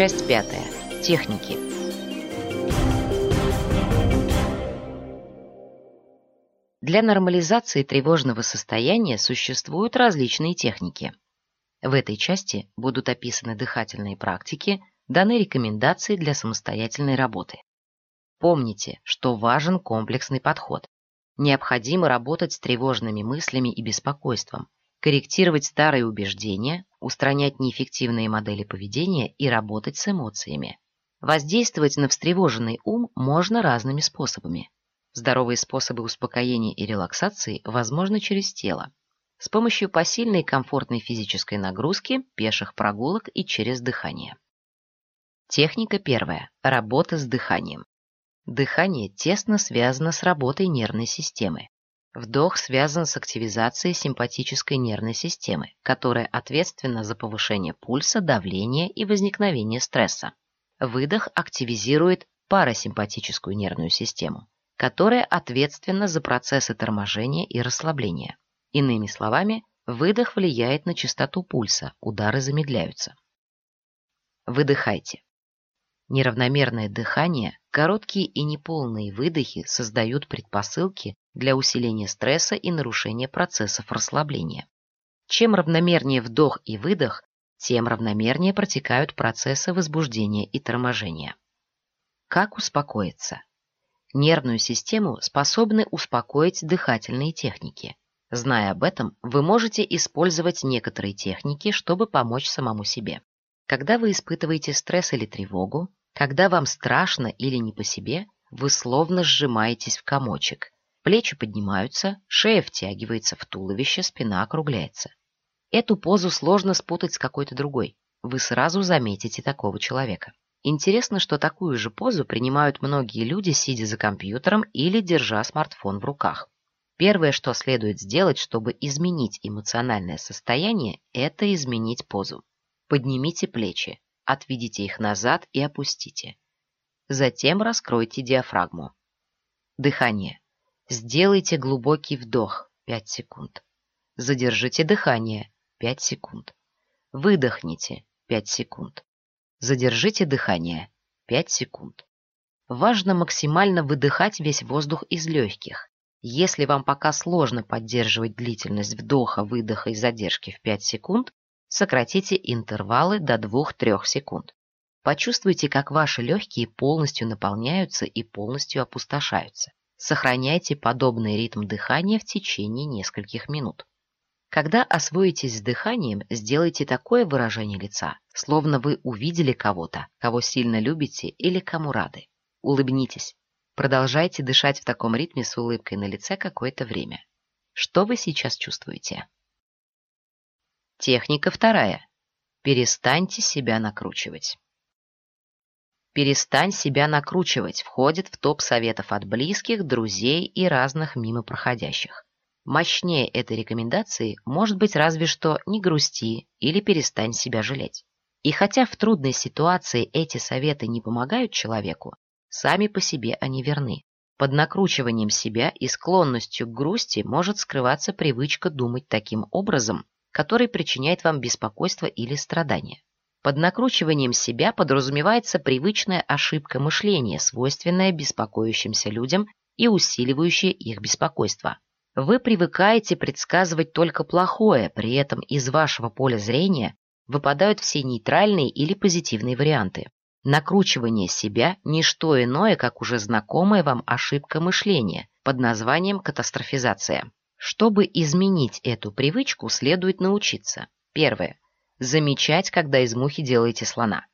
Часть пятая. Техники. Для нормализации тревожного состояния существуют различные техники. В этой части будут описаны дыхательные практики, даны рекомендации для самостоятельной работы. Помните, что важен комплексный подход. Необходимо работать с тревожными мыслями и беспокойством, корректировать старые убеждения, устранять неэффективные модели поведения и работать с эмоциями. Воздействовать на встревоженный ум можно разными способами. Здоровые способы успокоения и релаксации возможны через тело, с помощью посильной комфортной физической нагрузки, пеших прогулок и через дыхание. Техника первая. Работа с дыханием. Дыхание тесно связано с работой нервной системы. Вдох связан с активизацией симпатической нервной системы, которая ответственна за повышение пульса, давления и возникновение стресса. Выдох активизирует парасимпатическую нервную систему, которая ответственна за процессы торможения и расслабления. Иными словами, выдох влияет на частоту пульса, удары замедляются. Выдыхайте. Неравномерное дыхание, короткие и неполные выдохи создают предпосылки для усиления стресса и нарушения процессов расслабления. Чем равномернее вдох и выдох, тем равномернее протекают процессы возбуждения и торможения. Как успокоиться? Нервную систему способны успокоить дыхательные техники. Зная об этом, вы можете использовать некоторые техники, чтобы помочь самому себе. Когда вы испытываете стресс или тревогу, когда вам страшно или не по себе, вы словно сжимаетесь в комочек. Плечи поднимаются, шея втягивается в туловище, спина округляется. Эту позу сложно спутать с какой-то другой. Вы сразу заметите такого человека. Интересно, что такую же позу принимают многие люди, сидя за компьютером или держа смартфон в руках. Первое, что следует сделать, чтобы изменить эмоциональное состояние, это изменить позу. Поднимите плечи, отведите их назад и опустите. Затем раскройте диафрагму. Дыхание. Сделайте глубокий вдох 5 секунд. Задержите дыхание 5 секунд. Выдохните 5 секунд. Задержите дыхание 5 секунд. Важно максимально выдыхать весь воздух из легких. Если вам пока сложно поддерживать длительность вдоха-выдоха и задержки в 5 секунд, сократите интервалы до 2-3 секунд. Почувствуйте, как ваши легкие полностью наполняются и полностью опустошаются. Сохраняйте подобный ритм дыхания в течение нескольких минут. Когда освоитесь с дыханием, сделайте такое выражение лица, словно вы увидели кого-то, кого сильно любите или кому рады. Улыбнитесь. Продолжайте дышать в таком ритме с улыбкой на лице какое-то время. Что вы сейчас чувствуете? Техника вторая. Перестаньте себя накручивать. «Перестань себя накручивать» входит в топ советов от близких, друзей и разных мимо проходящих. Мощнее этой рекомендации может быть разве что «не грусти» или «перестань себя жалеть». И хотя в трудной ситуации эти советы не помогают человеку, сами по себе они верны. Под накручиванием себя и склонностью к грусти может скрываться привычка думать таким образом, который причиняет вам беспокойство или страдания. Под накручиванием себя подразумевается привычная ошибка мышления, свойственная беспокоящимся людям и усиливающая их беспокойство. Вы привыкаете предсказывать только плохое, при этом из вашего поля зрения выпадают все нейтральные или позитивные варианты. Накручивание себя – не что иное, как уже знакомая вам ошибка мышления под названием катастрофизация. Чтобы изменить эту привычку, следует научиться. Первое замечать, когда из мухи делаете слона.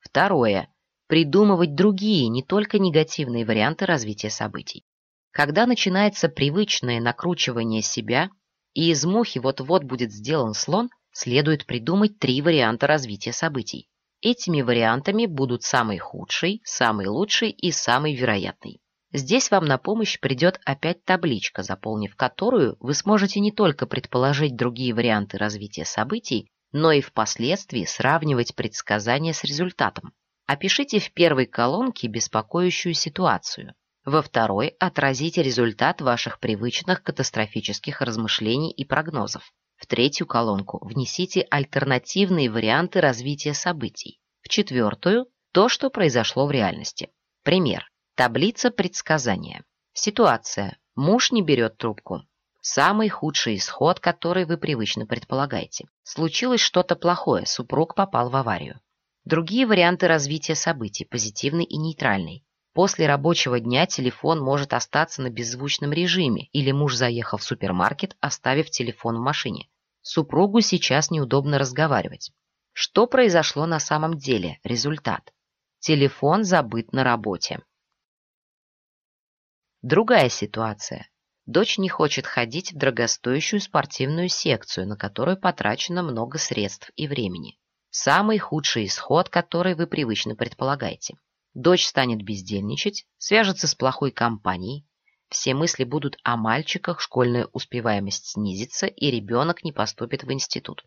Второе. Придумывать другие, не только негативные варианты развития событий. Когда начинается привычное накручивание себя, и из мухи вот-вот будет сделан слон, следует придумать три варианта развития событий. Этими вариантами будут самый худший, самый лучший и самый вероятный. Здесь вам на помощь придет опять табличка, заполнив которую вы сможете не только предположить другие варианты развития событий, но и впоследствии сравнивать предсказания с результатом. Опишите в первой колонке беспокоящую ситуацию. Во второй отразите результат ваших привычных катастрофических размышлений и прогнозов. В третью колонку внесите альтернативные варианты развития событий. В четвертую – то, что произошло в реальности. Пример. Таблица предсказания. Ситуация. Муж не берет трубку. Самый худший исход, который вы привычно предполагаете. Случилось что-то плохое, супруг попал в аварию. Другие варианты развития событий, позитивный и нейтральный. После рабочего дня телефон может остаться на беззвучном режиме, или муж заехал в супермаркет, оставив телефон в машине. Супругу сейчас неудобно разговаривать. Что произошло на самом деле? Результат. Телефон забыт на работе. Другая ситуация. Дочь не хочет ходить в дорогостоящую спортивную секцию, на которую потрачено много средств и времени. Самый худший исход, который вы привычно предполагаете. Дочь станет бездельничать, свяжется с плохой компанией, все мысли будут о мальчиках, школьная успеваемость снизится, и ребенок не поступит в институт.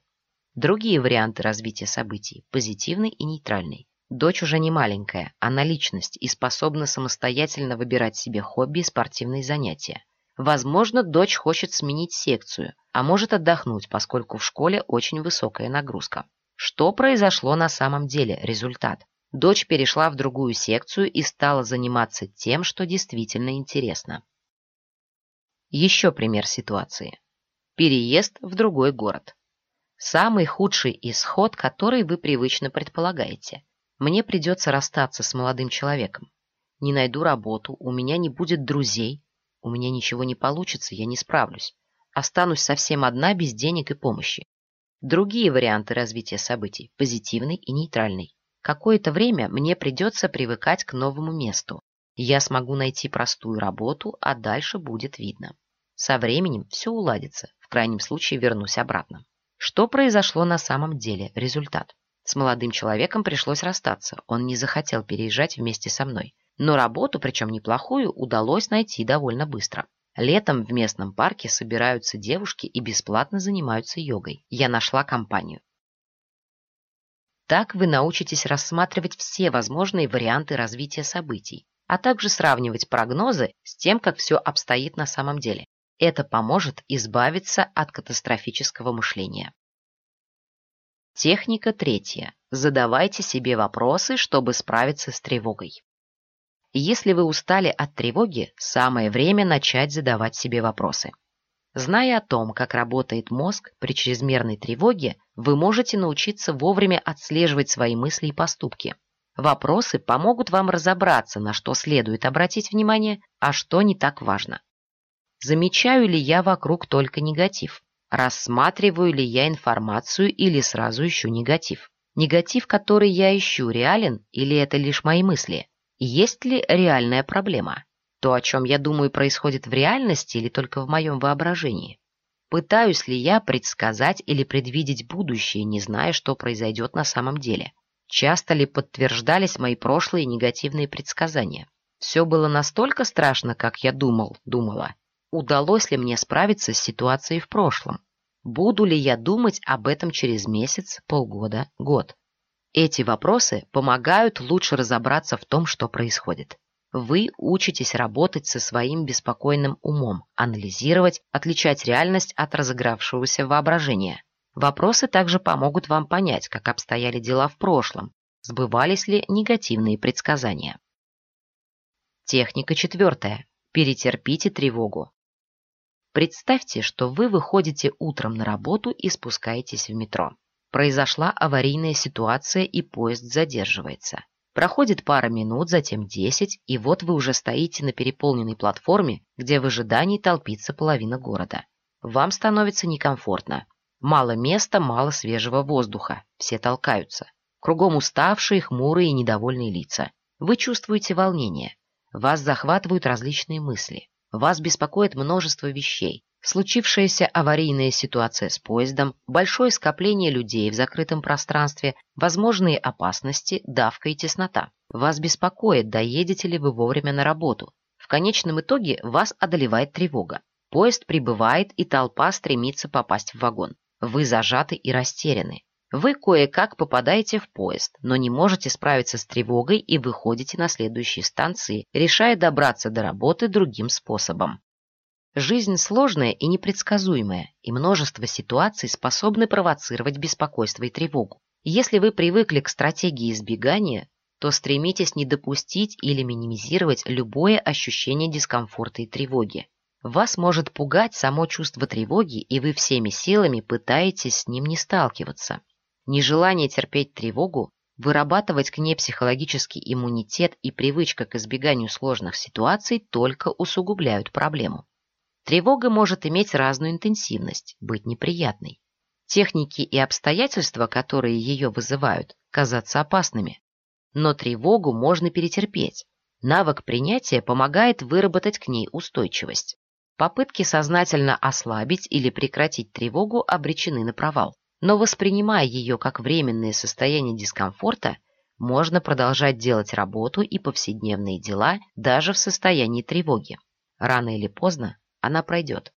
Другие варианты развития событий – позитивный и нейтральный. Дочь уже не маленькая, она личность и способна самостоятельно выбирать себе хобби и спортивные занятия. Возможно, дочь хочет сменить секцию, а может отдохнуть, поскольку в школе очень высокая нагрузка. Что произошло на самом деле? Результат. Дочь перешла в другую секцию и стала заниматься тем, что действительно интересно. Еще пример ситуации. Переезд в другой город. Самый худший исход, который вы привычно предполагаете. Мне придется расстаться с молодым человеком. Не найду работу, у меня не будет друзей, у меня ничего не получится, я не справлюсь. Останусь совсем одна, без денег и помощи. Другие варианты развития событий – позитивный и нейтральный. Какое-то время мне придется привыкать к новому месту. Я смогу найти простую работу, а дальше будет видно. Со временем все уладится, в крайнем случае вернусь обратно. Что произошло на самом деле? Результат. С молодым человеком пришлось расстаться, он не захотел переезжать вместе со мной. Но работу, причем неплохую, удалось найти довольно быстро. Летом в местном парке собираются девушки и бесплатно занимаются йогой. Я нашла компанию. Так вы научитесь рассматривать все возможные варианты развития событий, а также сравнивать прогнозы с тем, как все обстоит на самом деле. Это поможет избавиться от катастрофического мышления. Техника третья. Задавайте себе вопросы, чтобы справиться с тревогой. Если вы устали от тревоги, самое время начать задавать себе вопросы. Зная о том, как работает мозг при чрезмерной тревоге, вы можете научиться вовремя отслеживать свои мысли и поступки. Вопросы помогут вам разобраться, на что следует обратить внимание, а что не так важно. Замечаю ли я вокруг только негатив? Рассматриваю ли я информацию или сразу ищу негатив? Негатив, который я ищу, реален или это лишь мои мысли? Есть ли реальная проблема? То, о чем я думаю, происходит в реальности или только в моем воображении? Пытаюсь ли я предсказать или предвидеть будущее, не зная, что произойдет на самом деле? Часто ли подтверждались мои прошлые негативные предсказания? Все было настолько страшно, как я думал, думала. Удалось ли мне справиться с ситуацией в прошлом? Буду ли я думать об этом через месяц, полгода, год? Эти вопросы помогают лучше разобраться в том, что происходит. Вы учитесь работать со своим беспокойным умом, анализировать, отличать реальность от разыгравшегося воображения. Вопросы также помогут вам понять, как обстояли дела в прошлом, сбывались ли негативные предсказания. Техника четвертая. Перетерпите тревогу. Представьте, что вы выходите утром на работу и спускаетесь в метро. Произошла аварийная ситуация и поезд задерживается. Проходит пара минут, затем десять, и вот вы уже стоите на переполненной платформе, где в ожидании толпится половина города. Вам становится некомфортно. Мало места, мало свежего воздуха. Все толкаются. Кругом уставшие, хмурые и недовольные лица. Вы чувствуете волнение. Вас захватывают различные мысли. Вас беспокоит множество вещей. Случившаяся аварийная ситуация с поездом, большое скопление людей в закрытом пространстве, возможные опасности, давка и теснота. Вас беспокоит, доедете ли вы вовремя на работу. В конечном итоге вас одолевает тревога. Поезд прибывает, и толпа стремится попасть в вагон. Вы зажаты и растеряны. Вы кое-как попадаете в поезд, но не можете справиться с тревогой и выходите на следующей станции, решая добраться до работы другим способом. Жизнь сложная и непредсказуемая, и множество ситуаций способны провоцировать беспокойство и тревогу. Если вы привыкли к стратегии избегания, то стремитесь не допустить или минимизировать любое ощущение дискомфорта и тревоги. Вас может пугать само чувство тревоги, и вы всеми силами пытаетесь с ним не сталкиваться. Нежелание терпеть тревогу, вырабатывать к ней психологический иммунитет и привычка к избеганию сложных ситуаций только усугубляют проблему. Тревога может иметь разную интенсивность, быть неприятной. Техники и обстоятельства, которые ее вызывают, казаться опасными. Но тревогу можно перетерпеть. Навык принятия помогает выработать к ней устойчивость. Попытки сознательно ослабить или прекратить тревогу обречены на провал. Но воспринимая ее как временное состояние дискомфорта, можно продолжать делать работу и повседневные дела даже в состоянии тревоги. Рано или поздно она пройдет.